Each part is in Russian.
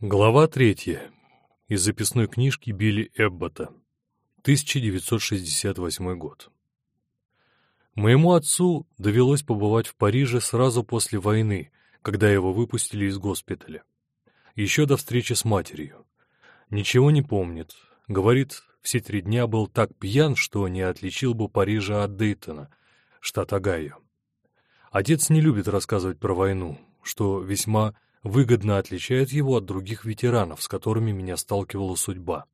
Глава третья. Из записной книжки Билли Эббота. 1968 год. Моему отцу довелось побывать в Париже сразу после войны, когда его выпустили из госпиталя. Еще до встречи с матерью. Ничего не помнит. Говорит, все три дня был так пьян, что не отличил бы Парижа от Дейтона, штат Огайо. Отец не любит рассказывать про войну, что весьма выгодно отличает его от других ветеранов, с которыми меня сталкивала судьба.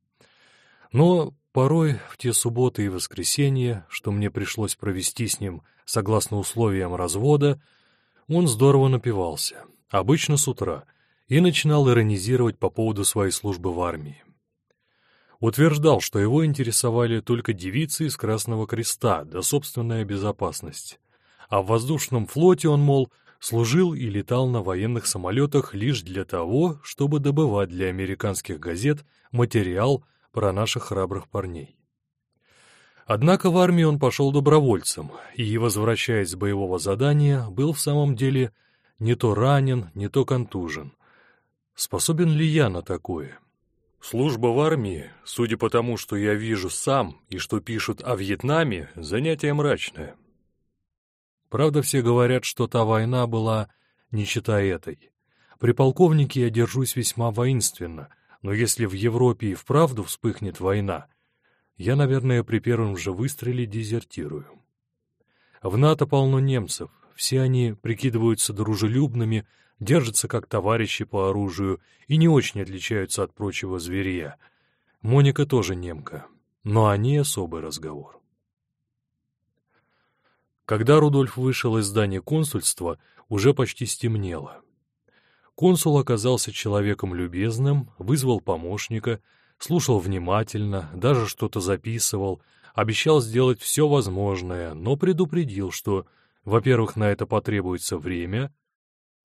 Но порой в те субботы и воскресенья, что мне пришлось провести с ним согласно условиям развода, он здорово напивался, обычно с утра, и начинал иронизировать по поводу своей службы в армии. Утверждал, что его интересовали только девицы из Красного Креста да собственная безопасность. А в воздушном флоте он, мол, служил и летал на военных самолетах лишь для того, чтобы добывать для американских газет материал про наших храбрых парней. Однако в армию он пошел добровольцем и, возвращаясь с боевого задания, был в самом деле не то ранен, не то контужен. Способен ли я на такое? Служба в армии, судя по тому, что я вижу сам и что пишут о Вьетнаме, занятие мрачное. Правда, все говорят, что та война была, не считая этой. При полковнике я держусь весьма воинственно, но если в Европе и вправду вспыхнет война, я, наверное, при первом же выстреле дезертирую. В НАТО полно немцев, все они прикидываются дружелюбными, держатся как товарищи по оружию и не очень отличаются от прочего зверя. Моника тоже немка, но они особый разговор. Когда Рудольф вышел из здания консульства, уже почти стемнело. Консул оказался человеком любезным, вызвал помощника, слушал внимательно, даже что-то записывал, обещал сделать все возможное, но предупредил, что, во-первых, на это потребуется время,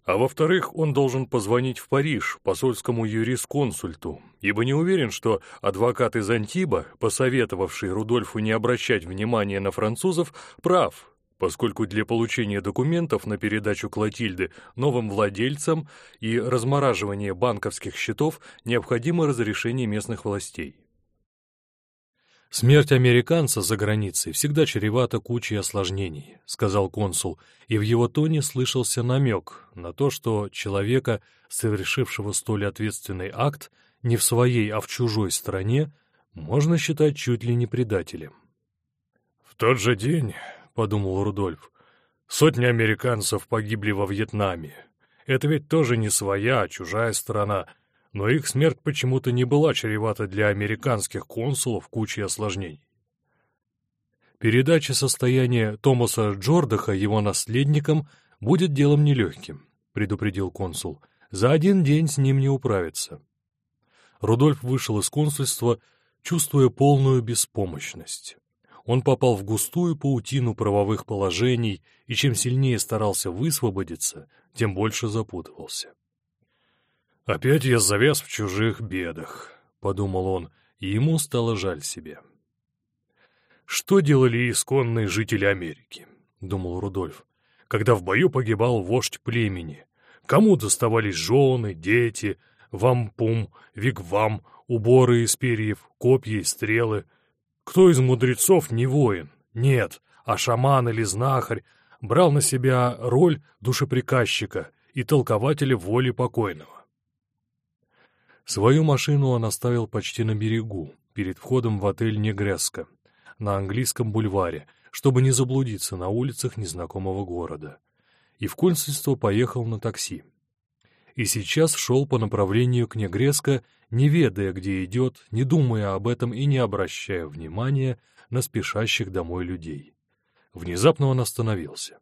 а во-вторых, он должен позвонить в Париж посольскому юрисконсульту, ибо не уверен, что адвокат из Антиба, посоветовавший Рудольфу не обращать внимания на французов, прав, поскольку для получения документов на передачу Клотильды новым владельцам и размораживания банковских счетов необходимо разрешение местных властей. «Смерть американца за границей всегда чревата кучей осложнений», — сказал консул, и в его тоне слышался намек на то, что человека, совершившего столь ответственный акт, не в своей, а в чужой стране, можно считать чуть ли не предателем. В тот же день подумал Рудольф. Сотни американцев погибли во Вьетнаме. Это ведь тоже не своя, а чужая страна, но их смерть почему-то не была чревата для американских консулов кучей осложнений. Передача состояния Томаса Джордаха его наследникам будет делом нелегким, предупредил консул. За один день с ним не управиться. Рудольф вышел из консульства, чувствуя полную беспомощность он попал в густую паутину правовых положений, и чем сильнее старался высвободиться, тем больше запутывался. «Опять я завяз в чужих бедах», — подумал он, и ему стало жаль себя. «Что делали исконные жители Америки?» — думал Рудольф. «Когда в бою погибал вождь племени, кому доставались жены, дети, вампум, вигвам, уборы из перьев, копья и стрелы — кто из мудрецов не воин? Нет, а шаман или знахарь брал на себя роль душеприказчика и толкователя воли покойного. Свою машину он оставил почти на берегу, перед входом в отель Негреско, на английском бульваре, чтобы не заблудиться на улицах незнакомого города. И в консульство поехал на такси. И сейчас шел по направлению к Негреско не ведая, где идет, не думая об этом и не обращая внимания на спешащих домой людей. Внезапно он остановился.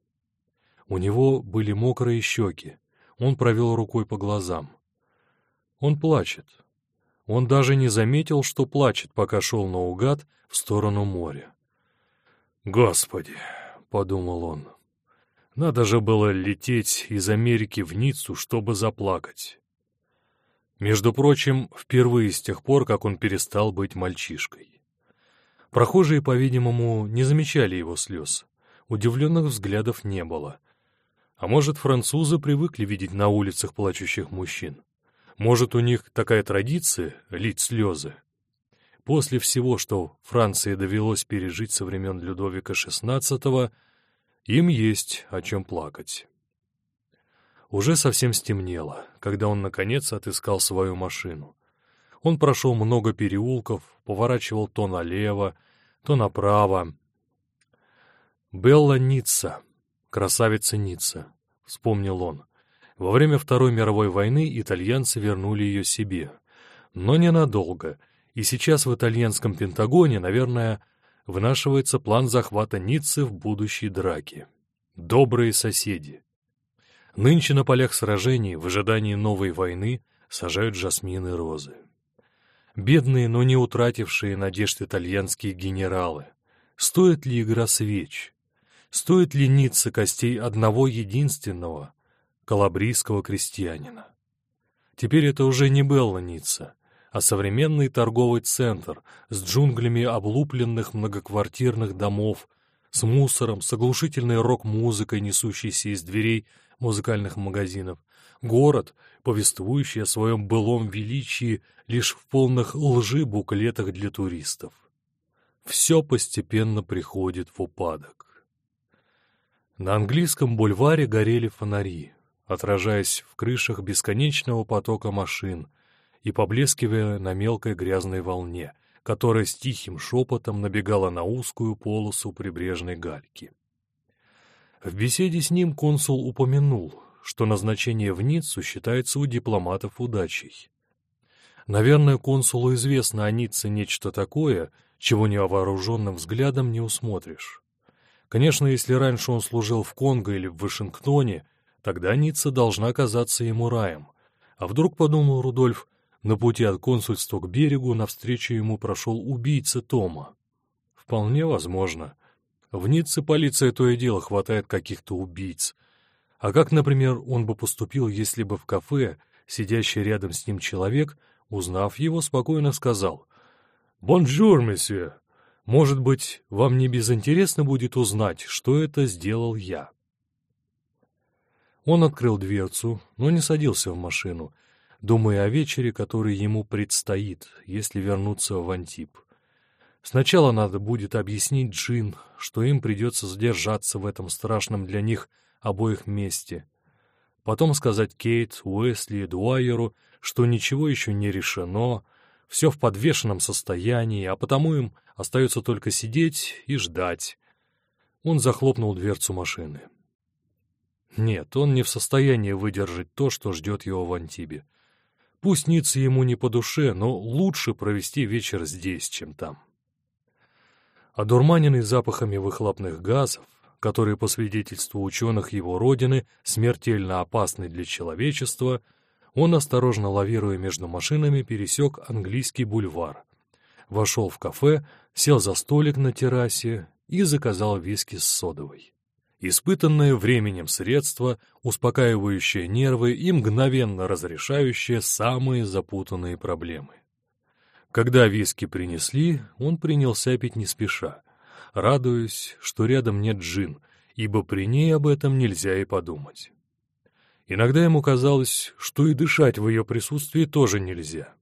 У него были мокрые щеки, он провел рукой по глазам. Он плачет. Он даже не заметил, что плачет, пока шел наугад в сторону моря. «Господи!» — подумал он. «Надо же было лететь из Америки в Ниццу, чтобы заплакать. Между прочим, впервые с тех пор, как он перестал быть мальчишкой. Прохожие, по-видимому, не замечали его слез. Удивленных взглядов не было. А может, французы привыкли видеть на улицах плачущих мужчин? Может, у них такая традиция — лить слезы? После всего, что Франции довелось пережить со времен Людовика XVI, им есть о чем плакать. Уже совсем стемнело, когда он, наконец, отыскал свою машину. Он прошел много переулков, поворачивал то налево, то направо. «Белла Ницца, красавица Ницца», — вспомнил он. Во время Второй мировой войны итальянцы вернули ее себе. Но ненадолго, и сейчас в итальянском Пентагоне, наверное, вынашивается план захвата Ниццы в будущей драке. Добрые соседи. Нынче на полях сражений, в ожидании новой войны, сажают жасмины и розы. Бедные, но не утратившие надежд итальянские генералы. Стоит ли игра свеч? Стоит ли Ницца костей одного единственного, калабрийского крестьянина? Теперь это уже не Белла Ницца, а современный торговый центр с джунглями облупленных многоквартирных домов, с мусором, с оглушительной рок-музыкой, несущейся из дверей музыкальных магазинов, город, повествующий о своем былом величии лишь в полных лжи буклетах для туристов. Все постепенно приходит в упадок. На английском бульваре горели фонари, отражаясь в крышах бесконечного потока машин и поблескивая на мелкой грязной волне, которая с тихим шепотом набегала на узкую полосу прибрежной гальки. В беседе с ним консул упомянул, что назначение в Ниццу считается у дипломатов удачей. Наверное, консулу известно о Ницце нечто такое, чего невооруженным взглядом не усмотришь. Конечно, если раньше он служил в Конго или в Вашингтоне, тогда Ницца должна казаться ему раем. А вдруг, подумал Рудольф, на пути от консульства к берегу навстречу ему прошел убийца Тома. Вполне возможно. В Ницце полиция то и дело хватает каких-то убийц. А как, например, он бы поступил, если бы в кафе, сидящий рядом с ним человек, узнав его, спокойно сказал «Бонжур, месье! Может быть, вам небезынтересно будет узнать, что это сделал я?» Он открыл дверцу, но не садился в машину, думая о вечере, который ему предстоит, если вернуться в Антип. Сначала надо будет объяснить Джин, что им придется задержаться в этом страшном для них обоих месте. Потом сказать Кейт, Уэсли и Дуайеру, что ничего еще не решено, все в подвешенном состоянии, а потому им остается только сидеть и ждать. Он захлопнул дверцу машины. Нет, он не в состоянии выдержать то, что ждет его в Антибе. Пусть снится ему не по душе, но лучше провести вечер здесь, чем там. Одурманенный запахами выхлопных газов, которые, по свидетельству ученых его родины, смертельно опасны для человечества, он, осторожно лавируя между машинами, пересек английский бульвар. Вошел в кафе, сел за столик на террасе и заказал виски с содовой. Испытанное временем средство, успокаивающее нервы и мгновенно разрешающее самые запутанные проблемы. Когда виски принесли, он принялся пить не спеша, радуясь, что рядом нет джин, ибо при ней об этом нельзя и подумать. Иногда ему казалось, что и дышать в ее присутствии тоже нельзя.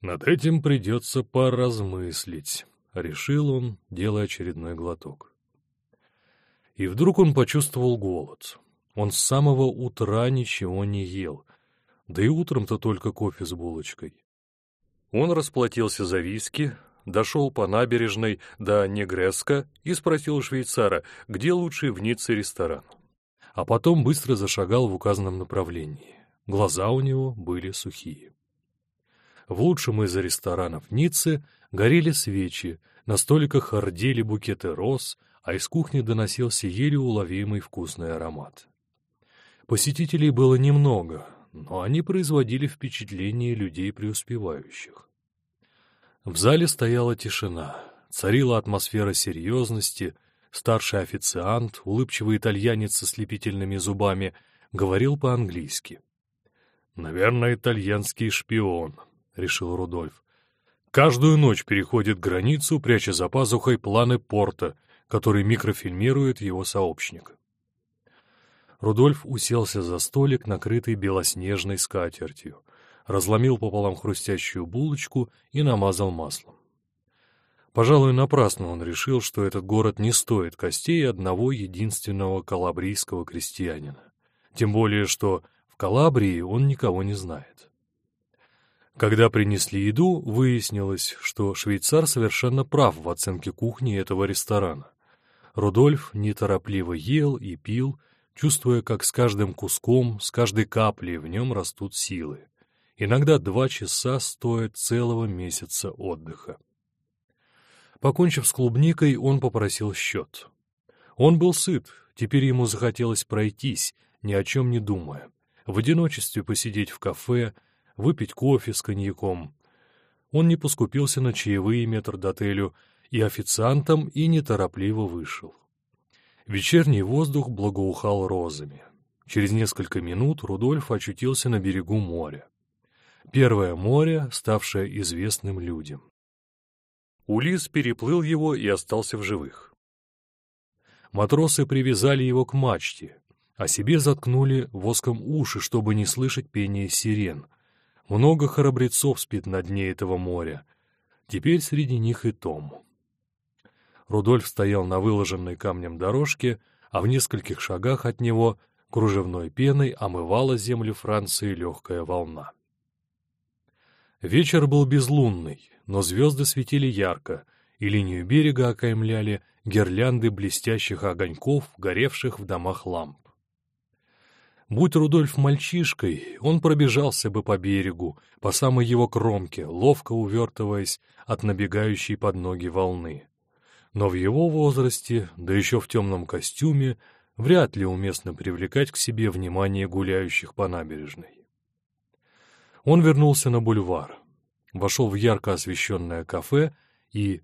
«Над этим придется поразмыслить», — решил он, делая очередной глоток. И вдруг он почувствовал голод. Он с самого утра ничего не ел, да и утром-то только кофе с булочкой. Он расплатился за виски, дошел по набережной до Негреска и спросил у швейцара, где лучший в Ницце ресторан. А потом быстро зашагал в указанном направлении. Глаза у него были сухие. В лучшем из ресторанов Ниццы горели свечи, на столиках ордели букеты роз, а из кухни доносился еле уловимый вкусный аромат. Посетителей было немного, но они производили впечатление людей преуспевающих. В зале стояла тишина, царила атмосфера серьезности, старший официант, улыбчивый итальянец со слепительными зубами, говорил по-английски. «Наверное, итальянский шпион», — решил Рудольф. «Каждую ночь переходит границу, пряча за пазухой планы порта, который микрофильмирует его сообщник». Рудольф уселся за столик, накрытый белоснежной скатертью — разломил пополам хрустящую булочку и намазал маслом. Пожалуй, напрасно он решил, что этот город не стоит костей одного единственного калабрийского крестьянина. Тем более, что в Калабрии он никого не знает. Когда принесли еду, выяснилось, что швейцар совершенно прав в оценке кухни этого ресторана. Рудольф неторопливо ел и пил, чувствуя, как с каждым куском, с каждой каплей в нем растут силы. Иногда два часа стоят целого месяца отдыха. Покончив с клубникой, он попросил счет. Он был сыт, теперь ему захотелось пройтись, ни о чем не думая, в одиночестве посидеть в кафе, выпить кофе с коньяком. Он не поскупился на чаевые метрдотелю и официантом и неторопливо вышел. Вечерний воздух благоухал розами. Через несколько минут Рудольф очутился на берегу моря. Первое море, ставшее известным людям. Улис переплыл его и остался в живых. Матросы привязали его к мачте, а себе заткнули воском уши, чтобы не слышать пения сирен. Много храбрецов спит на дне этого моря. Теперь среди них и Том. Рудольф стоял на выложенной камнем дорожке, а в нескольких шагах от него кружевной пеной омывала землю Франции легкая волна. Вечер был безлунный, но звезды светили ярко, и линию берега окаймляли гирлянды блестящих огоньков, горевших в домах ламп. Будь Рудольф мальчишкой, он пробежался бы по берегу, по самой его кромке, ловко увертываясь от набегающей под ноги волны. Но в его возрасте, да еще в темном костюме, вряд ли уместно привлекать к себе внимание гуляющих по набережной. Он вернулся на бульвар, вошел в ярко освещенное кафе и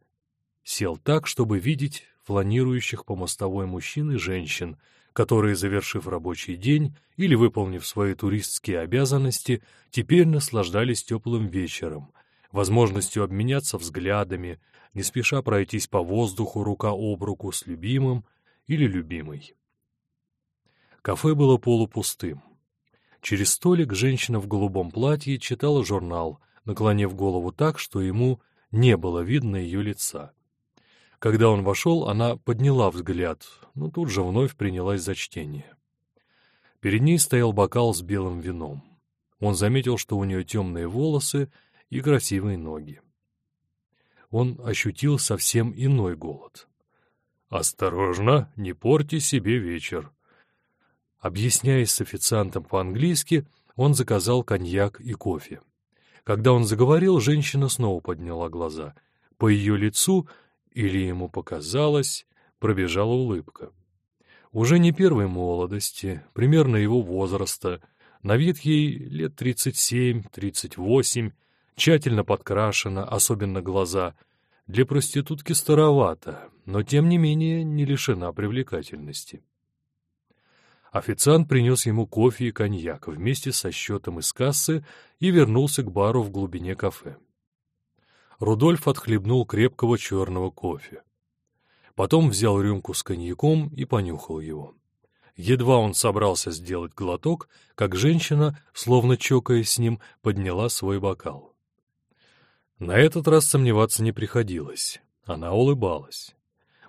сел так, чтобы видеть фланирующих по мостовой мужчин и женщин, которые, завершив рабочий день или выполнив свои туристские обязанности, теперь наслаждались теплым вечером, возможностью обменяться взглядами, не спеша пройтись по воздуху рука об руку с любимым или любимой. Кафе было полупустым. Через столик женщина в голубом платье читала журнал, наклонив голову так, что ему не было видно ее лица. Когда он вошел, она подняла взгляд, но тут же вновь принялась за чтение. Перед ней стоял бокал с белым вином. Он заметил, что у нее темные волосы и красивые ноги. Он ощутил совсем иной голод. «Осторожно, не порти себе вечер». Объясняясь с официантом по-английски, он заказал коньяк и кофе. Когда он заговорил, женщина снова подняла глаза. По ее лицу или ему показалось, пробежала улыбка. Уже не первой молодости, примерно его возраста, на вид ей лет тридцать семь, тридцать восемь, тщательно подкрашена, особенно глаза. Для проститутки старовато, но тем не менее не лишена привлекательности. Официант принес ему кофе и коньяк вместе со счетом из кассы и вернулся к бару в глубине кафе. Рудольф отхлебнул крепкого черного кофе. Потом взял рюмку с коньяком и понюхал его. Едва он собрался сделать глоток, как женщина, словно чокаясь с ним, подняла свой бокал. На этот раз сомневаться не приходилось. Она улыбалась.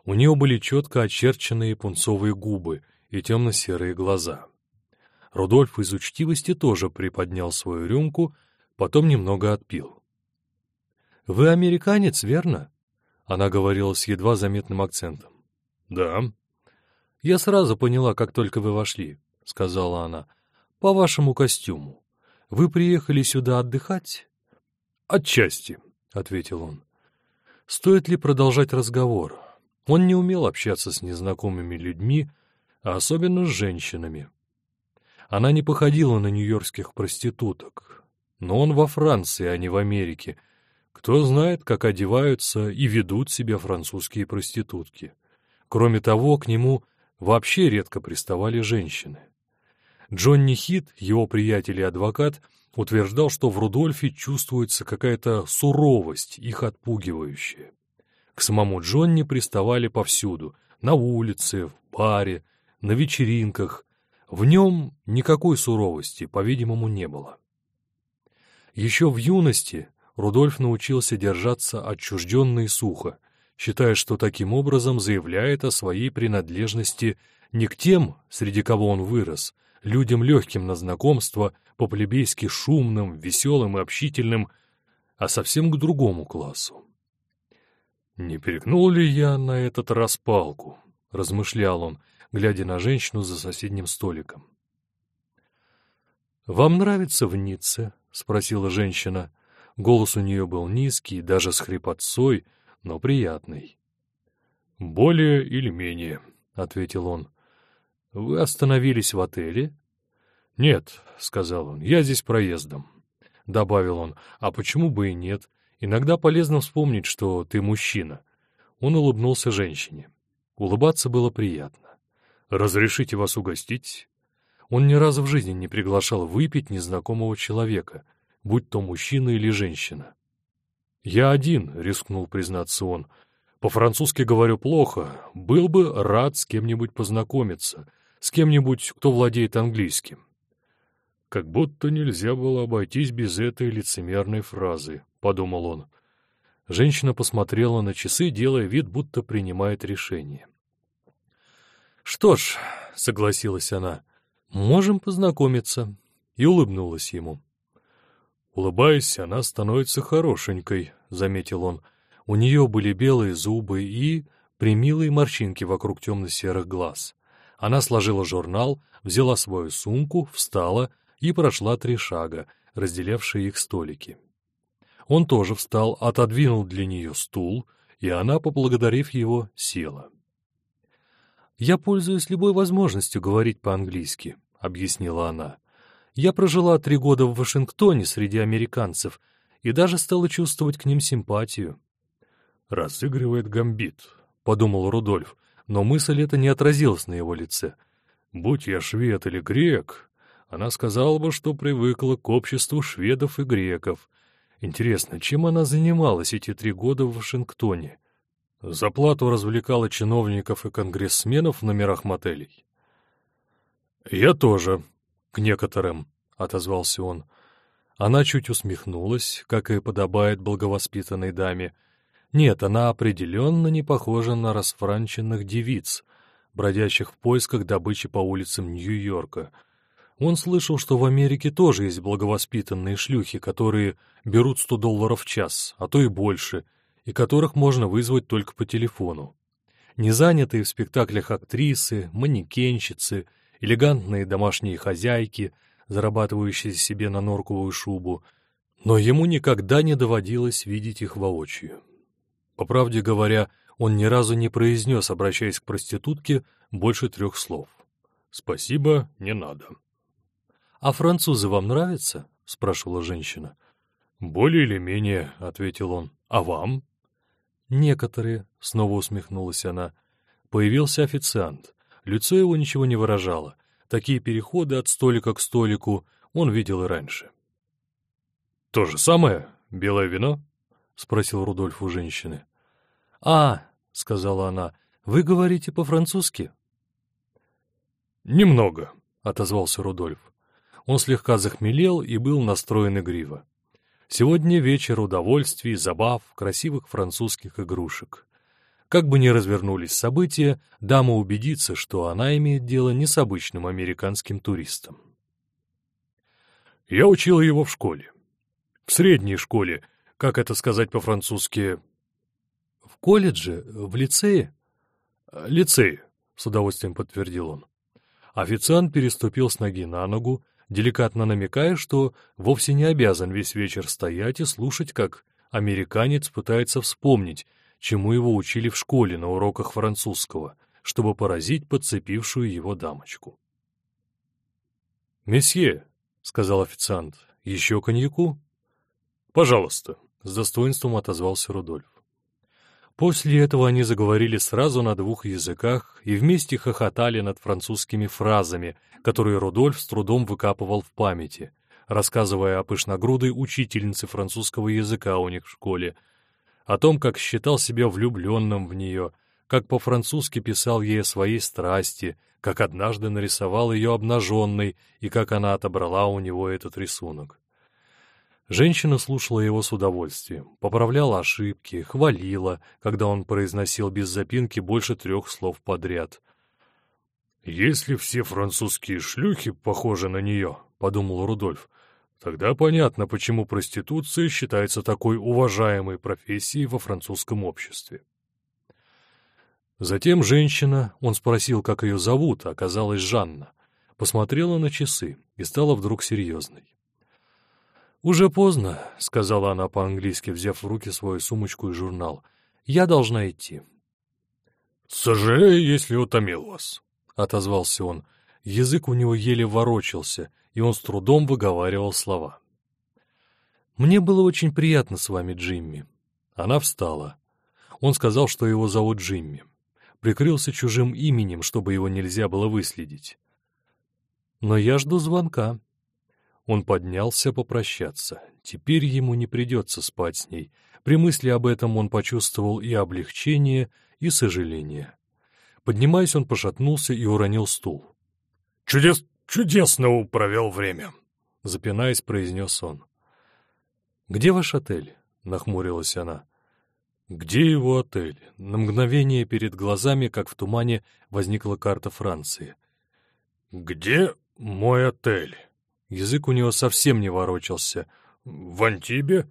У нее были четко очерченные пунцовые губы и темно-серые глаза. Рудольф из учтивости тоже приподнял свою рюмку, потом немного отпил. «Вы американец, верно?» Она говорила с едва заметным акцентом. «Да». «Я сразу поняла, как только вы вошли», — сказала она. «По вашему костюму. Вы приехали сюда отдыхать?» «Отчасти», — ответил он. «Стоит ли продолжать разговор?» Он не умел общаться с незнакомыми людьми, а особенно с женщинами. Она не походила на нью-йоркских проституток. Но он во Франции, а не в Америке — кто знает, как одеваются и ведут себя французские проститутки. Кроме того, к нему вообще редко приставали женщины. Джонни Хит, его приятель и адвокат, утверждал, что в Рудольфе чувствуется какая-то суровость, их отпугивающая. К самому Джонни приставали повсюду, на улице, в баре, на вечеринках. В нем никакой суровости, по-видимому, не было. Еще в юности Рудольф научился держаться отчужденно и сухо, считая, что таким образом заявляет о своей принадлежности не к тем, среди кого он вырос, людям легким на знакомство, по-плебейски шумным, веселым и общительным, а совсем к другому классу. «Не перекнул ли я на этот раз палку?» — размышлял он, глядя на женщину за соседним столиком. «Вам нравится в Ницце?» — спросила женщина. Голос у нее был низкий, даже с хрипотцой, но приятный. «Более или менее», — ответил он. «Вы остановились в отеле?» «Нет», — сказал он, — «я здесь проездом». Добавил он, «а почему бы и нет? Иногда полезно вспомнить, что ты мужчина». Он улыбнулся женщине. Улыбаться было приятно. «Разрешите вас угостить?» Он ни разу в жизни не приглашал выпить незнакомого человека, будь то мужчина или женщина. «Я один», — рискнул признаться он. «По-французски говорю плохо. Был бы рад с кем-нибудь познакомиться, с кем-нибудь, кто владеет английским». «Как будто нельзя было обойтись без этой лицемерной фразы», — подумал он. Женщина посмотрела на часы, делая вид, будто принимает решение. «Что ж», — согласилась она, — «можем познакомиться», и улыбнулась ему. Улыбаясь, она становится хорошенькой, — заметил он. У нее были белые зубы и примилые морщинки вокруг темно-серых глаз. Она сложила журнал, взяла свою сумку, встала и прошла три шага, разделявшие их столики. Он тоже встал, отодвинул для нее стул, и она, поблагодарив его, села. «Я пользуюсь любой возможностью говорить по-английски», — объяснила она. Я прожила три года в Вашингтоне среди американцев и даже стала чувствовать к ним симпатию. «Разыгрывает гамбит», — подумал Рудольф, но мысль эта не отразилась на его лице. «Будь я швед или грек, она сказала бы, что привыкла к обществу шведов и греков. Интересно, чем она занималась эти три года в Вашингтоне? За плату развлекала чиновников и конгрессменов в номерах мотелей. «Я тоже», к некоторым», — отозвался он. Она чуть усмехнулась, как и подобает благовоспитанной даме. Нет, она определенно не похожа на расфранченных девиц, бродящих в поисках добычи по улицам Нью-Йорка. Он слышал, что в Америке тоже есть благовоспитанные шлюхи, которые берут сто долларов в час, а то и больше, и которых можно вызвать только по телефону. Незанятые в спектаклях актрисы, манекенщицы — элегантные домашние хозяйки, зарабатывающие себе на норковую шубу, но ему никогда не доводилось видеть их воочию. По правде говоря, он ни разу не произнес, обращаясь к проститутке, больше трех слов. «Спасибо, не надо». «А французы вам нравятся?» — спрашивала женщина. «Более или менее», — ответил он. «А вам?» «Некоторые», — снова усмехнулась она. Появился официант. Лицо его ничего не выражало. Такие переходы от столика к столику он видел и раньше. «То же самое? Белое вино?» — спросил Рудольф у женщины. «А, — сказала она, — вы говорите по-французски?» «Немного», — отозвался Рудольф. Он слегка захмелел и был настроен игриво. Сегодня вечер удовольствий, забав, красивых французских игрушек. Как бы ни развернулись события, дама убедится, что она имеет дело не с обычным американским туристом. Я учил его в школе. В средней школе, как это сказать по-французски? В колледже? В лицее? Лицее, с удовольствием подтвердил он. Официант переступил с ноги на ногу, деликатно намекая, что вовсе не обязан весь вечер стоять и слушать, как американец пытается вспомнить, чему его учили в школе на уроках французского, чтобы поразить подцепившую его дамочку. «Месье», — сказал официант, — «еще коньяку?» «Пожалуйста», — с достоинством отозвался Рудольф. После этого они заговорили сразу на двух языках и вместе хохотали над французскими фразами, которые Рудольф с трудом выкапывал в памяти, рассказывая о пышногрудой учительнице французского языка у них в школе, о том, как считал себя влюбленным в нее, как по-французски писал ей о своей страсти, как однажды нарисовал ее обнаженной и как она отобрала у него этот рисунок. Женщина слушала его с удовольствием, поправляла ошибки, хвалила, когда он произносил без запинки больше трех слов подряд. «Если все французские шлюхи похожи на нее», — подумал Рудольф, Тогда понятно, почему проституция считается такой уважаемой профессией во французском обществе. Затем женщина, он спросил, как ее зовут, оказалась Жанна, посмотрела на часы и стала вдруг серьезной. «Уже поздно», — сказала она по-английски, взяв в руки свою сумочку и журнал. «Я должна идти». «Сожалею, если утомил вас», — отозвался он. Язык у него еле ворочался — и он с трудом выговаривал слова. «Мне было очень приятно с вами, Джимми». Она встала. Он сказал, что его зовут Джимми. Прикрылся чужим именем, чтобы его нельзя было выследить. «Но я жду звонка». Он поднялся попрощаться. Теперь ему не придется спать с ней. При мысли об этом он почувствовал и облегчение, и сожаление. Поднимаясь, он пошатнулся и уронил стул. «Чудес «Чудесно провел время», — запинаясь, произнес он. «Где ваш отель?» — нахмурилась она. «Где его отель?» На мгновение перед глазами, как в тумане, возникла карта Франции. «Где мой отель?» Язык у него совсем не ворочался. «В Антибе?»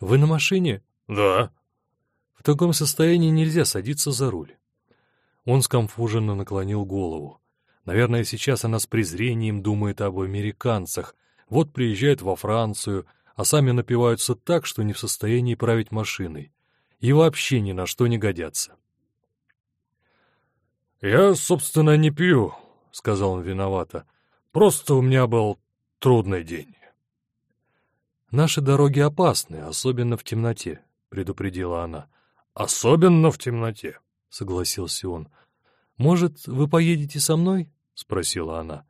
«Вы на машине?» «Да». В таком состоянии нельзя садиться за руль. Он скомфуженно наклонил голову. Наверное, сейчас она с презрением думает об американцах. Вот приезжают во Францию, а сами напиваются так, что не в состоянии править машиной. И вообще ни на что не годятся. «Я, собственно, не пью», — сказал он виновато. «Просто у меня был трудный день». «Наши дороги опасны, особенно в темноте», — предупредила она. «Особенно в темноте», — согласился он. «Может, вы поедете со мной?» — спросила она.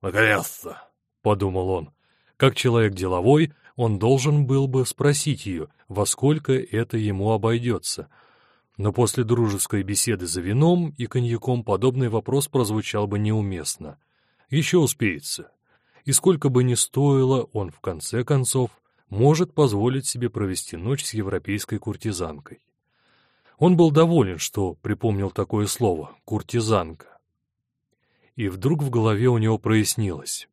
«Наконец-то!» — подумал он. Как человек деловой, он должен был бы спросить ее, во сколько это ему обойдется. Но после дружеской беседы за вином и коньяком подобный вопрос прозвучал бы неуместно. Еще успеется. И сколько бы ни стоило, он, в конце концов, может позволить себе провести ночь с европейской куртизанкой. Он был доволен, что припомнил такое слово — куртизанка и вдруг в голове у него прояснилось.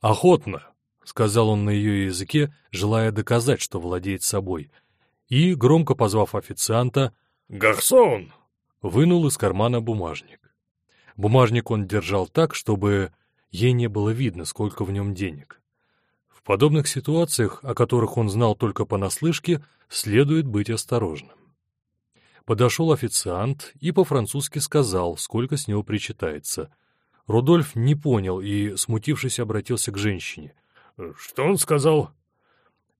«Охотно», — сказал он на ее языке, желая доказать, что владеет собой, и, громко позвав официанта, «Гарсон!» вынул из кармана бумажник. Бумажник он держал так, чтобы ей не было видно, сколько в нем денег. В подобных ситуациях, о которых он знал только понаслышке, следует быть осторожным. Подошел официант и по-французски сказал, сколько с него причитается. Рудольф не понял и, смутившись, обратился к женщине. «Что он сказал?»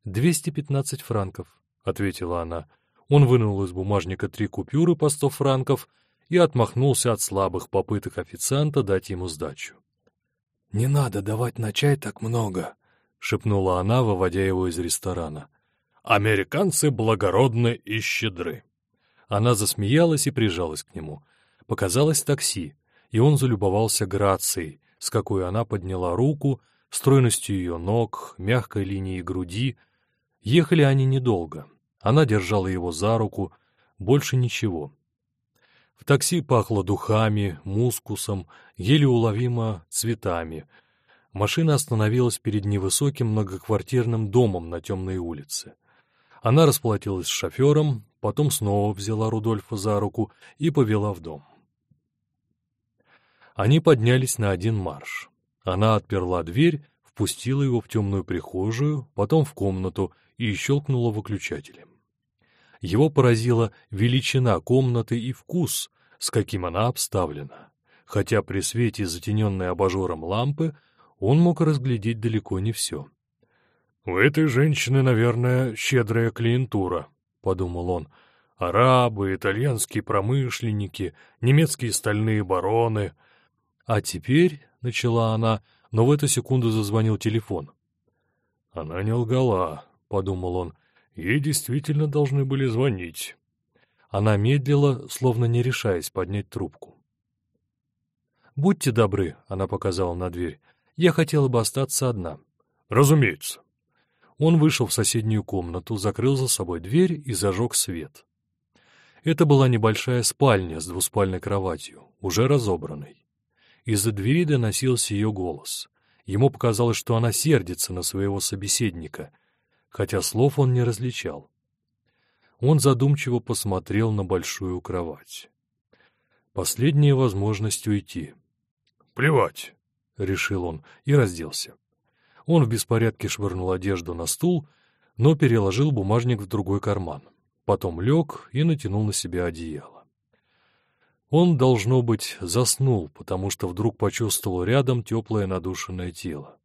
«Двести пятнадцать франков», — ответила она. Он вынул из бумажника три купюры по сто франков и отмахнулся от слабых попыток официанта дать ему сдачу. «Не надо давать на чай так много», — шепнула она, выводя его из ресторана. «Американцы благородны и щедры». Она засмеялась и прижалась к нему. Показалось такси, и он залюбовался грацией, с какой она подняла руку, стройностью ее ног, мягкой линией груди. Ехали они недолго. Она держала его за руку, больше ничего. В такси пахло духами, мускусом, еле уловимо цветами. Машина остановилась перед невысоким многоквартирным домом на темной улице. Она расплатилась с шофером, потом снова взяла Рудольфа за руку и повела в дом. Они поднялись на один марш. Она отперла дверь, впустила его в темную прихожую, потом в комнату и щелкнула выключателем. Его поразила величина комнаты и вкус, с каким она обставлена. Хотя при свете, затененной абажуром лампы, он мог разглядеть далеко не все. «У этой женщины, наверное, щедрая клиентура», — подумал он. «Арабы, итальянские промышленники, немецкие стальные бароны». «А теперь», — начала она, но в эту секунду зазвонил телефон. «Она не лгала», — подумал он. «Ей действительно должны были звонить». Она медлила, словно не решаясь поднять трубку. «Будьте добры», — она показала на дверь. «Я хотела бы остаться одна». «Разумеется». Он вышел в соседнюю комнату, закрыл за собой дверь и зажег свет. Это была небольшая спальня с двуспальной кроватью, уже разобранной. Из-за двери доносился ее голос. Ему показалось, что она сердится на своего собеседника, хотя слов он не различал. Он задумчиво посмотрел на большую кровать. Последняя возможность уйти. «Плевать», — решил он и разделся. Он в беспорядке швырнул одежду на стул, но переложил бумажник в другой карман. Потом лег и натянул на себя одеяло. Он, должно быть, заснул, потому что вдруг почувствовал рядом теплое надушенное тело.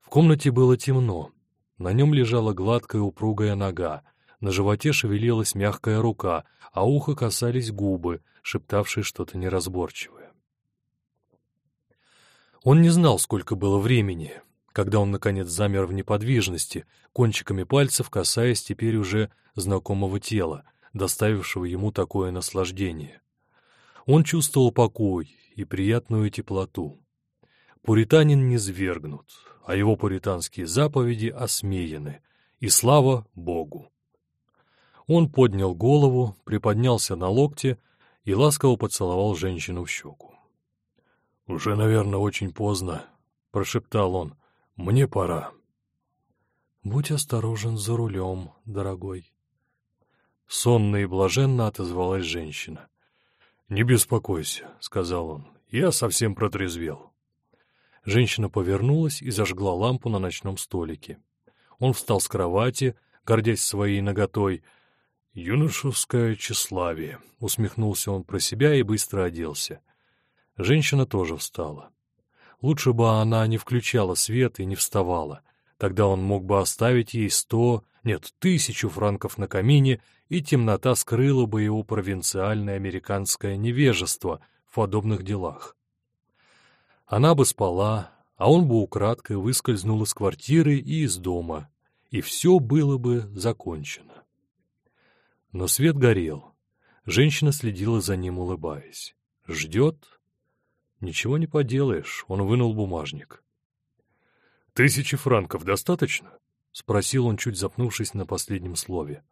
В комнате было темно. На нем лежала гладкая упругая нога, на животе шевелилась мягкая рука, а ухо касались губы, шептавшие что-то неразборчивое. Он не знал, сколько было времени, когда он, наконец, замер в неподвижности, кончиками пальцев касаясь теперь уже знакомого тела, доставившего ему такое наслаждение. Он чувствовал покой и приятную теплоту. Пуританин не свергнут, а его пуританские заповеди осмеяны, и слава Богу! Он поднял голову, приподнялся на локте и ласково поцеловал женщину в щеку. «Уже, наверное, очень поздно», — прошептал он. «Мне пора». «Будь осторожен за рулем, дорогой». Сонно и блаженно отозвалась женщина. «Не беспокойся», — сказал он, — «я совсем протрезвел». Женщина повернулась и зажгла лампу на ночном столике. Он встал с кровати, гордясь своей наготой. «Юношеское тщеславие», — усмехнулся он про себя и быстро оделся. Женщина тоже встала. Лучше бы она не включала свет и не вставала. Тогда он мог бы оставить ей сто, нет, тысячу франков на камине, и темнота скрыла бы его провинциальное американское невежество в подобных делах. Она бы спала, а он бы украдкой выскользнул из квартиры и из дома, и все было бы закончено. Но свет горел. Женщина следила за ним, улыбаясь. Ждет? Ничего не поделаешь, он вынул бумажник. «Тысячи франков достаточно?» — спросил он, чуть запнувшись на последнем слове.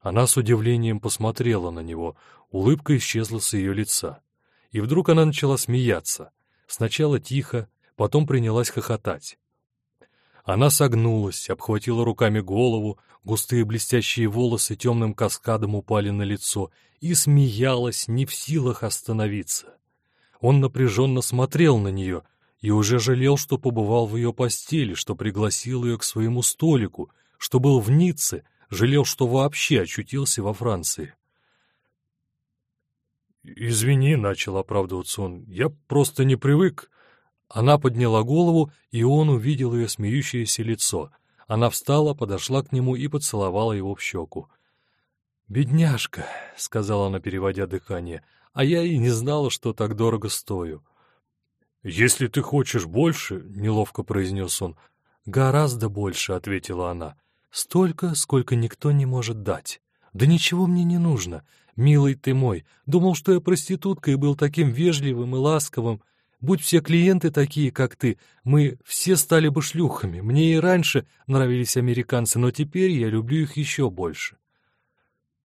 Она с удивлением посмотрела на него, улыбка исчезла с ее лица. И вдруг она начала смеяться. Сначала тихо, потом принялась хохотать. Она согнулась, обхватила руками голову, густые блестящие волосы темным каскадом упали на лицо и смеялась, не в силах остановиться. Он напряженно смотрел на нее — и уже жалел, что побывал в ее постели, что пригласил ее к своему столику, что был в Ницце, жалел, что вообще очутился во Франции. «Извини», — начал оправдываться он, — «я просто не привык». Она подняла голову, и он увидел ее смеющееся лицо. Она встала, подошла к нему и поцеловала его в щеку. «Бедняжка», — сказала она, переводя дыхание, — «а я и не знала, что так дорого стою». «Если ты хочешь больше», — неловко произнес он. «Гораздо больше», — ответила она. «Столько, сколько никто не может дать. Да ничего мне не нужно. Милый ты мой, думал, что я проститутка и был таким вежливым и ласковым. Будь все клиенты такие, как ты, мы все стали бы шлюхами. Мне и раньше нравились американцы, но теперь я люблю их еще больше».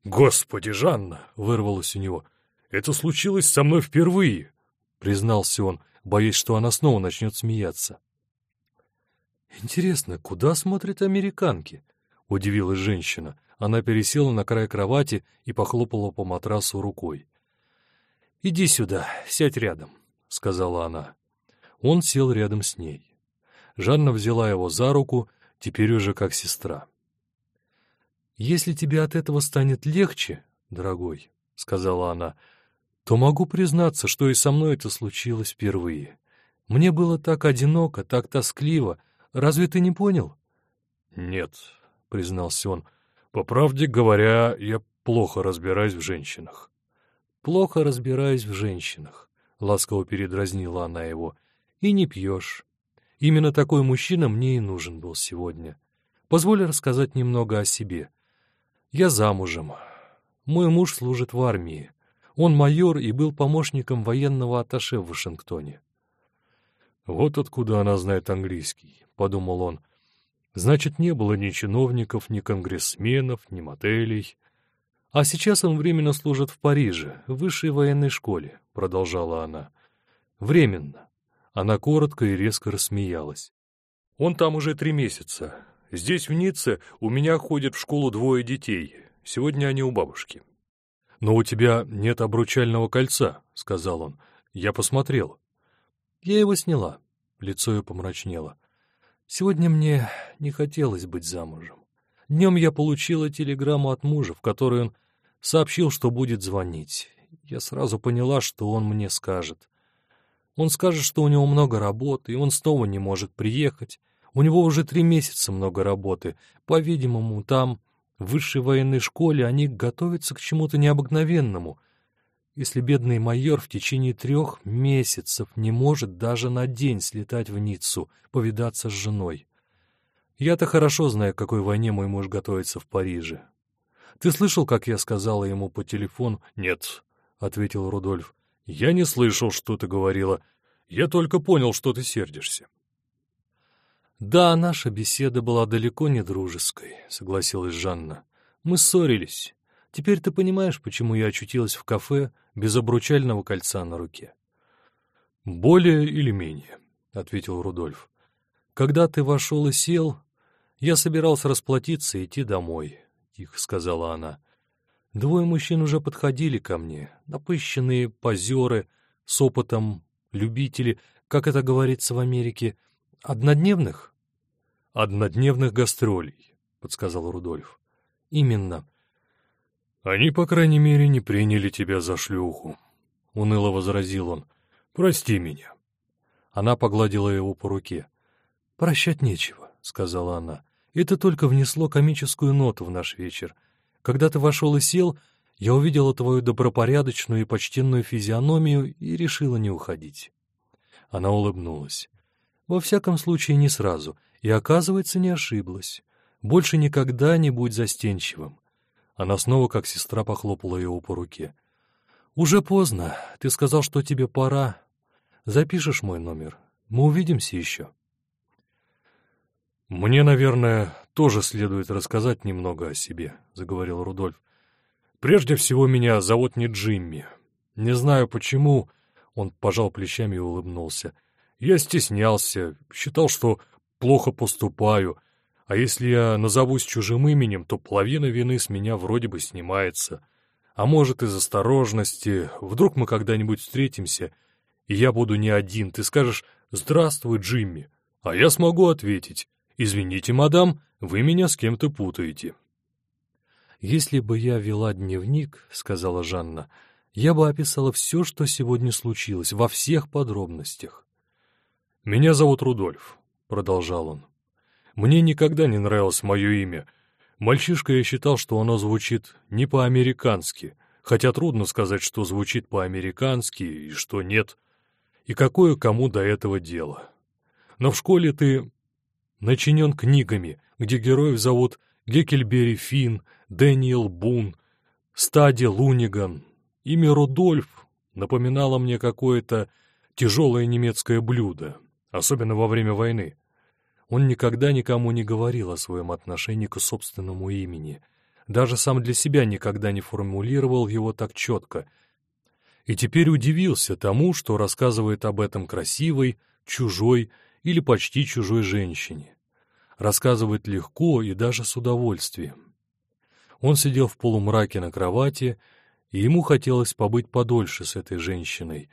«Господи, Жанна!» — вырвалось у него. «Это случилось со мной впервые», — признался он боясь, что она снова начнет смеяться. «Интересно, куда смотрят американки?» — удивилась женщина. Она пересела на край кровати и похлопала по матрасу рукой. «Иди сюда, сядь рядом», — сказала она. Он сел рядом с ней. Жанна взяла его за руку, теперь уже как сестра. «Если тебе от этого станет легче, дорогой», — сказала она, — то могу признаться, что и со мной это случилось впервые. Мне было так одиноко, так тоскливо. Разве ты не понял? — Нет, — признался он. — По правде говоря, я плохо разбираюсь в женщинах. — Плохо разбираюсь в женщинах, — ласково передразнила она его. — И не пьешь. Именно такой мужчина мне и нужен был сегодня. Позволь рассказать немного о себе. Я замужем. Мой муж служит в армии. Он майор и был помощником военного атташе в Вашингтоне. «Вот откуда она знает английский», — подумал он. Значит, не было ни чиновников, ни конгрессменов, ни мотелей. А сейчас он временно служит в Париже, в высшей военной школе, продолжала она. Временно. Она коротко и резко рассмеялась. Он там уже три месяца. Здесь, в Ницце, у меня ходят в школу двое детей. Сегодня они у бабушки. «Но у тебя нет обручального кольца», — сказал он. «Я посмотрел». Я его сняла. Лицо ее помрачнело. Сегодня мне не хотелось быть замужем. Днем я получила телеграмму от мужа, в которой он сообщил, что будет звонить. Я сразу поняла, что он мне скажет. Он скажет, что у него много работы, и он снова не может приехать. У него уже три месяца много работы. По-видимому, там, в высшей военной школе, они готовятся к чему-то необыкновенному. Если бедный майор в течение трех месяцев не может даже на день слетать в Ниццу, повидаться с женой. Я-то хорошо знаю, какой войне мой муж готовится в Париже. Ты слышал, как я сказала ему по телефону? Нет, — ответил Рудольф. «Я не слышал, что ты говорила. Я только понял, что ты сердишься». «Да, наша беседа была далеко не дружеской», — согласилась Жанна. «Мы ссорились. Теперь ты понимаешь, почему я очутилась в кафе без обручального кольца на руке». «Более или менее», — ответил Рудольф. «Когда ты вошел и сел, я собирался расплатиться и идти домой», — тихо сказала она. Двое мужчин уже подходили ко мне, напыщенные позеры, с опытом, любители, как это говорится в Америке, однодневных? Однодневных гастролей, — подсказал Рудольф. Именно. Они, по крайней мере, не приняли тебя за шлюху, — уныло возразил он. Прости меня. Она погладила его по руке. «Прощать нечего», — сказала она. «Это только внесло комическую ноту в наш вечер. Когда ты вошел и сел, я увидела твою добропорядочную и почтенную физиономию и решила не уходить. Она улыбнулась. Во всяком случае, не сразу, и, оказывается, не ошиблась. Больше никогда не будь застенчивым. Она снова, как сестра, похлопала его по руке. «Уже поздно. Ты сказал, что тебе пора. Запишешь мой номер. Мы увидимся еще». «Мне, наверное, тоже следует рассказать немного о себе», — заговорил Рудольф. «Прежде всего, меня зовут не Джимми. Не знаю почему...» Он пожал плечами и улыбнулся. «Я стеснялся, считал, что плохо поступаю, а если я назовусь чужим именем, то половина вины с меня вроде бы снимается. А может, из осторожности, вдруг мы когда-нибудь встретимся, и я буду не один, ты скажешь «Здравствуй, Джимми», а я смогу ответить «Извините, мадам, вы меня с кем-то путаете». «Если бы я вела дневник, — сказала Жанна, — я бы описала все, что сегодня случилось, во всех подробностях». «Меня зовут Рудольф», — продолжал он. «Мне никогда не нравилось мое имя. Мальчишка я считал, что оно звучит не по-американски, хотя трудно сказать, что звучит по-американски и что нет, и какое кому до этого дело. Но в школе ты начинен книгами, где героев зовут Геккельбери Финн, Дэниел Бун, Стади Луниган. Имя Рудольф напоминало мне какое-то тяжелое немецкое блюдо, особенно во время войны. Он никогда никому не говорил о своем отношении к собственному имени, даже сам для себя никогда не формулировал его так четко, и теперь удивился тому, что рассказывает об этом красивой, чужой, или почти чужой женщине. Рассказывает легко и даже с удовольствием. Он сидел в полумраке на кровати, и ему хотелось побыть подольше с этой женщиной,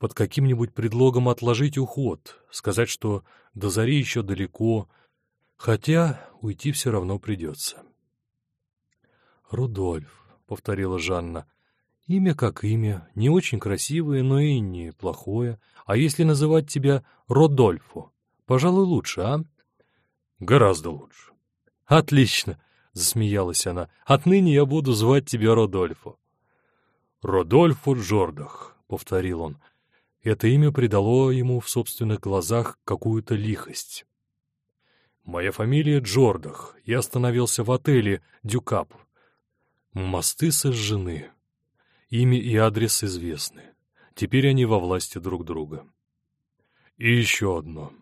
под каким-нибудь предлогом отложить уход, сказать, что до зари еще далеко, хотя уйти все равно придется. «Рудольф», — повторила Жанна, — «имя как имя, не очень красивое, но и не плохое, а если называть тебя Родольфо, пожалуй, лучше, а? Гораздо лучше. Отлично, засмеялась она. Отныне я буду звать тебя Родольфо. Родольфо Джордах, повторил он. Это имя придало ему в собственных глазах какую-то лихость. Моя фамилия Джордах. Я остановился в отеле «Дюкап». Мосты сожжены. Имя и адрес известны. Теперь они во власти друг друга. И еще одно.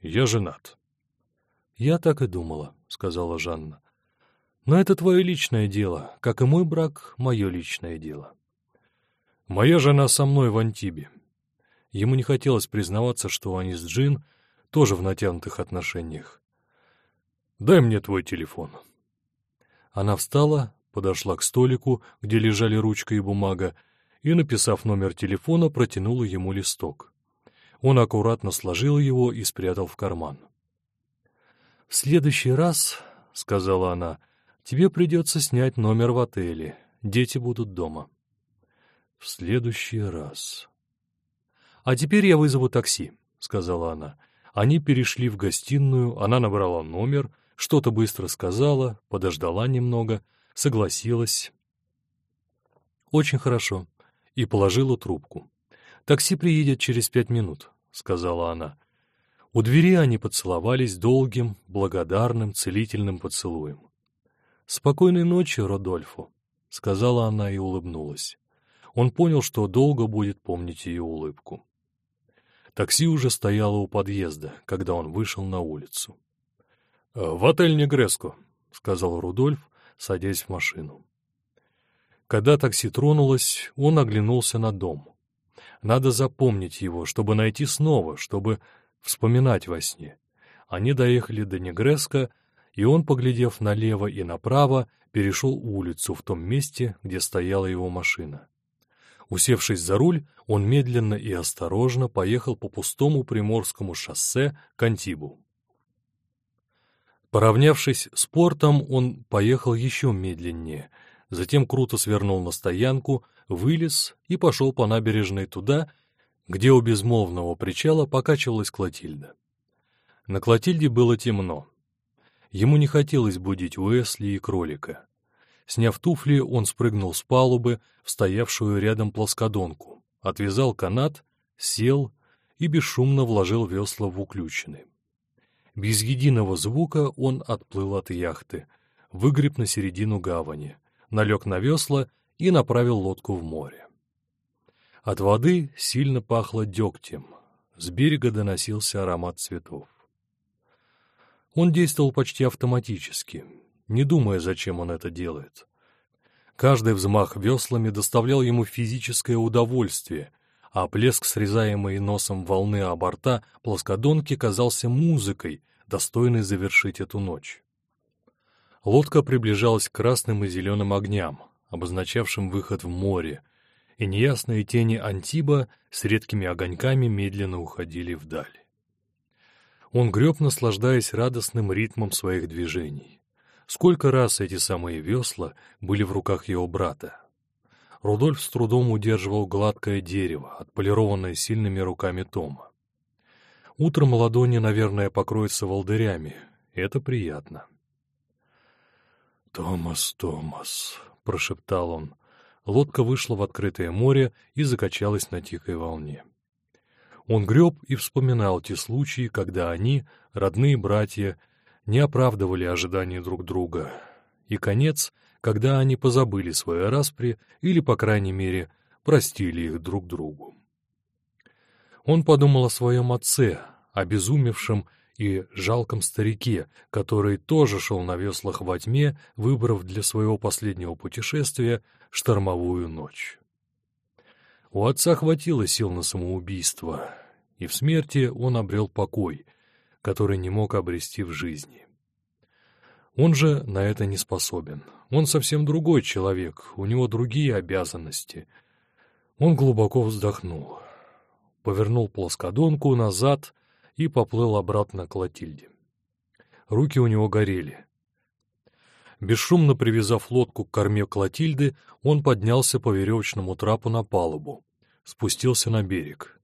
Я женат. «Я так и думала», — сказала Жанна. «Но это твое личное дело, как и мой брак — мое личное дело». «Моя жена со мной в Антибе». Ему не хотелось признаваться, что они с Джин тоже в натянутых отношениях. «Дай мне твой телефон». Она встала, подошла к столику, где лежали ручка и бумага, и, написав номер телефона, протянула ему листок. Он аккуратно сложил его и спрятал в карман. «В следующий раз, — сказала она, — тебе придется снять номер в отеле. Дети будут дома». «В следующий раз...» «А теперь я вызову такси», — сказала она. Они перешли в гостиную, она набрала номер, что-то быстро сказала, подождала немного, согласилась. «Очень хорошо», и положила трубку. «Такси приедет через пять минут», — сказала она. У двери они поцеловались долгим, благодарным, целительным поцелуем. «Спокойной ночи, Родольфо», — сказала она и улыбнулась. Он понял, что долго будет помнить ее улыбку. Такси уже стояло у подъезда, когда он вышел на улицу. «В отель Негреско», — сказал Рудольф, садясь в машину. Когда такси тронулось, он оглянулся на дом. Надо запомнить его, чтобы найти снова, чтобы вспоминать во сне. Они доехали до Негреска, и он, поглядев налево и направо, перешел улицу в том месте, где стояла его машина. Усевшись за руль, он медленно и осторожно поехал по пустому приморскому шоссе к Антибу. Поравнявшись с портом, он поехал еще медленнее — затем круто свернул на стоянку, вылез и пошел по набережной туда, где у безмолвного причала покачивалась Клотильда. На Клотильде было темно. Ему не хотелось будить Уэсли и кролика. Сняв туфли, он спрыгнул с палубы в стоявшую рядом плоскодонку, отвязал канат, сел и бесшумно вложил весла в уключины. Без единого звука он отплыл от яхты, выгреб на середину гавани, налег на весла и направил лодку в море. От воды сильно пахло дегтем, с берега доносился аромат цветов. Он действовал почти автоматически, не думая, зачем он это делает. Каждый взмах веслами доставлял ему физическое удовольствие, а плеск, срезаемый носом волны о борта плоскодонки, казался музыкой, достойной завершить эту ночь. Лодка приближалась к красным и зеленым огням, обозначавшим выход в море, и неясные тени Антиба с редкими огоньками медленно уходили вдаль. Он греб, наслаждаясь радостным ритмом своих движений. Сколько раз эти самые весла были в руках его брата. Рудольф с трудом удерживал гладкое дерево, отполированное сильными руками Тома. Утром ладони, наверное, покроются волдырями. Это приятно. «Томас, Томас», — прошептал он. Лодка вышла в открытое море и закачалась на тихой волне. Он греб и вспоминал те случаи, когда они, родные братья, не оправдывали ожиданий друг друга. И конец, когда они позабыли свои распри или, по крайней мере, простили их друг другу. Он подумал о своем отце, обезумевшем и жалком старике, который тоже шел на веслах во тьме, выбрав для своего последнего путешествия штормовую ночь. У отца хватило сил на самоубийство, и в смерти он обрел покой, который не мог обрести в жизни. Он же на это не способен. Он совсем другой человек, у него другие обязанности. Он глубоко вздохнул, повернул плоскодонку назад и поплыл обратно к Латильде. Руки у него горели. Бесшумно привязав лодку к корме Клотильды, он поднялся по веревочному трапу на палубу, спустился на берег.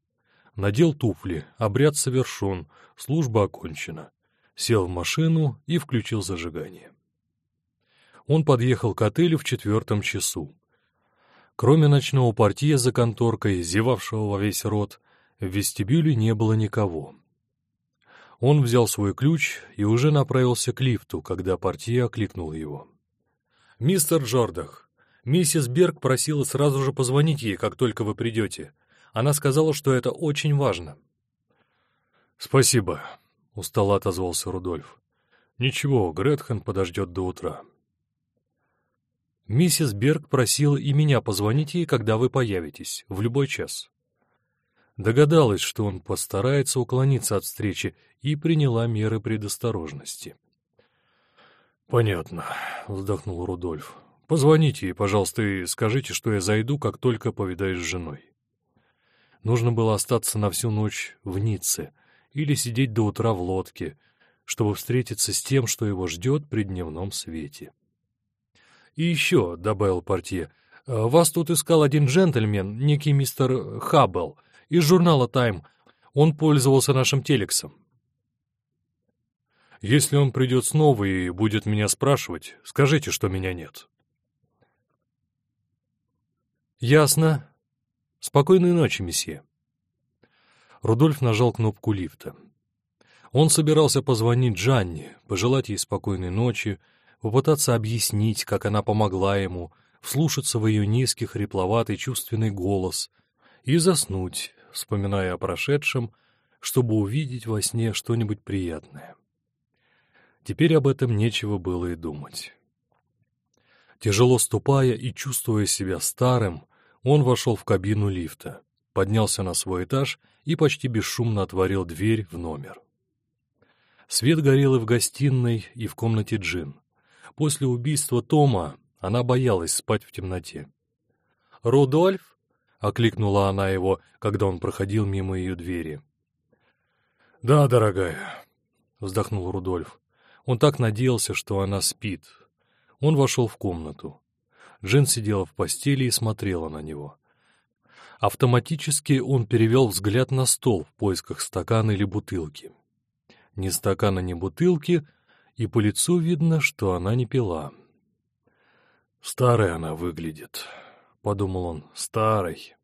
Надел туфли, обряд совершен, служба окончена. Сел в машину и включил зажигание. Он подъехал к отелю в четвертом часу. Кроме ночного портье за конторкой, зевавшего во весь рот, в вестибюле не было никого. Он взял свой ключ и уже направился к лифту, когда портье окликнул его. «Мистер Джордах, миссис Берг просила сразу же позвонить ей, как только вы придете. Она сказала, что это очень важно». «Спасибо», — устало отозвался Рудольф. Ничего, Гретхен подождет до утра. Миссис Берг просила и меня позвонить ей, когда вы появитесь, в любой час. Догадалась, что он постарается уклониться от встречи, и приняла меры предосторожности. «Понятно», — вздохнул Рудольф. «Позвоните ей, пожалуйста, и скажите, что я зайду, как только повидаюсь с женой». Нужно было остаться на всю ночь в Ницце или сидеть до утра в лодке, чтобы встретиться с тем, что его ждет при дневном свете. «И еще», — добавил портье, — «вас тут искал один джентльмен, некий мистер Хаббл, из журнала «Тайм». Он пользовался нашим телексом». «Если он придет снова и будет меня спрашивать, скажите, что меня нет». «Ясно. Спокойной ночи, месье». Рудольф нажал кнопку лифта. Он собирался позвонить Джанне, пожелать ей спокойной ночи, попытаться объяснить, как она помогла ему, вслушаться в ее низкий, хрипловатый, чувственный голос и заснуть, вспоминая о прошедшем, чтобы увидеть во сне что-нибудь приятное. Теперь об этом нечего было и думать. Тяжело ступая и чувствуя себя старым, он вошел в кабину лифта, поднялся на свой этаж и почти бесшумно отворил дверь в номер. Свет горел и в гостиной, и в комнате Джин. После убийства Тома она боялась спать в темноте. «Рудольф?» — окликнула она его, когда он проходил мимо ее двери. «Да, дорогая», — вздохнул Рудольф. Он так надеялся, что она спит. Он вошел в комнату. Джин сидела в постели и смотрела на него. Автоматически он перевел взгляд на стол в поисках стакана или бутылки. Ни стакана, ни бутылки, и по лицу видно, что она не пила. «Старой она выглядит», — подумал он, — «старой».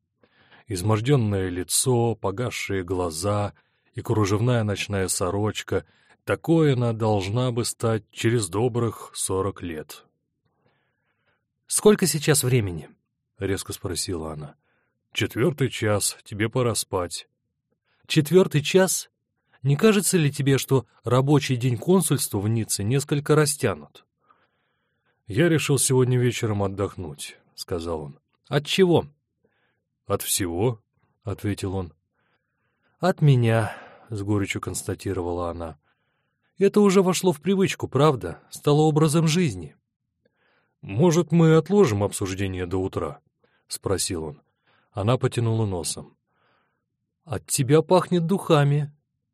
Изможденное лицо, погасшие глаза и кружевная ночная сорочка — такой она должна бы стать через добрых сорок лет. «Сколько сейчас времени?» — резко спросила она. «Четвертый час, тебе пора спать». «Четвертый час? Не кажется ли тебе, что рабочий день консульства в Ницце несколько растянут? «Я решил сегодня вечером отдохнуть», — сказал он. «От чего?» «От всего», — ответил он. «От меня», — с горечью констатировала она. «Это уже вошло в привычку, правда? Стало образом жизни». «Может, мы отложим обсуждение до утра?» — спросил он. Она потянула носом. «От тебя пахнет духами»,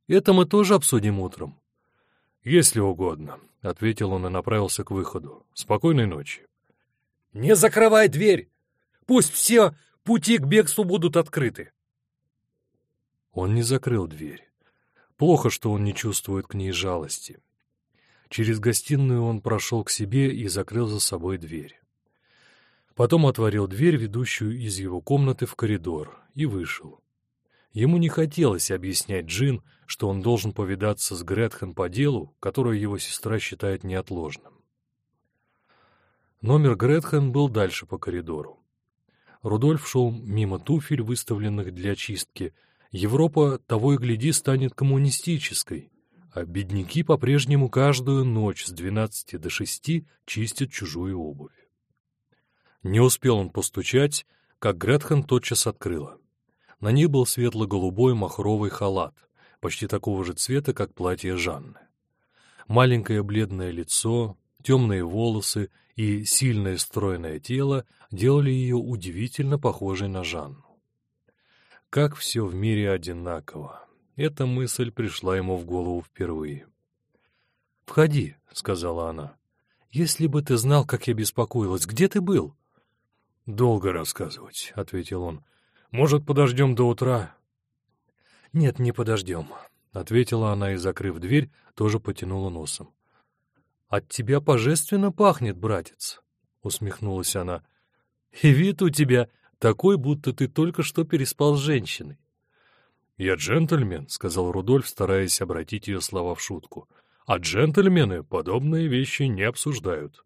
это мы тоже обсудим утром. — Если угодно, — ответил он и направился к выходу. — Спокойной ночи. — Не закрывай дверь! Пусть все пути к бегству будут открыты. Он не закрыл дверь. Плохо, что он не чувствует к ней жалости. Через гостиную он прошел к себе и закрыл за собой дверь. Потом отворил дверь, ведущую из его комнаты в коридор, и вышел. Ему не хотелось объяснять Джин, что он должен повидаться с Гретхен по делу, которое его сестра считает неотложным. Номер Гретхен был дальше по коридору. Рудольф шел мимо туфель, выставленных для чистки. Европа, того и гляди, станет коммунистической, а бедняки по-прежнему каждую ночь с двенадцати до шести чистят чужую обувь. Не успел он постучать, как Гретхен тотчас открыла. На ней был светло-голубой махровый халат, почти такого же цвета, как платье Жанны. Маленькое бледное лицо, темные волосы и сильное стройное тело делали ее удивительно похожей на Жанну. Как все в мире одинаково. Эта мысль пришла ему в голову впервые. «Входи», — сказала она. «Если бы ты знал, как я беспокоилась, где ты был?» «Долго рассказывать», — ответил он. Может, подождем до утра?» «Нет, не подождем», — ответила она и, закрыв дверь, тоже потянула носом. «От тебя божественно пахнет, братец», — усмехнулась она. «И вид у тебя такой, будто ты только что переспал с женщиной». «Я джентльмен», — сказал Рудольф, стараясь обратить ее слова в шутку. «А джентльмены подобные вещи не обсуждают».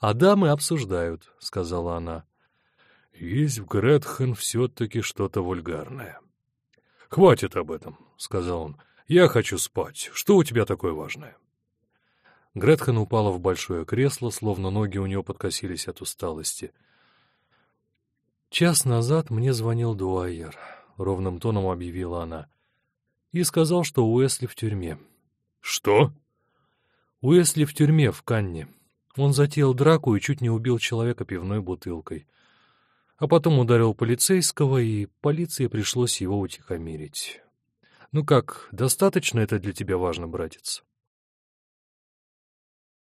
«А дамы обсуждают», — сказала она. Есть в Гретхен все-таки что-то вульгарное. «Хватит об этом», — сказал он. «Я хочу спать. Что у тебя такое важное?» Гретхен упала в большое кресло, словно ноги у нее подкосились от усталости. «Час назад мне звонил Дуайер», — ровным тоном объявила она, — «и сказал, что Уэсли в тюрьме». «Что?» «Уэсли в тюрьме в Канне. Он затеял драку и чуть не убил человека пивной бутылкой. А потом ударил полицейского, и полиции пришлось его утихомирить. Ну как, достаточно это для тебя важно, братец?»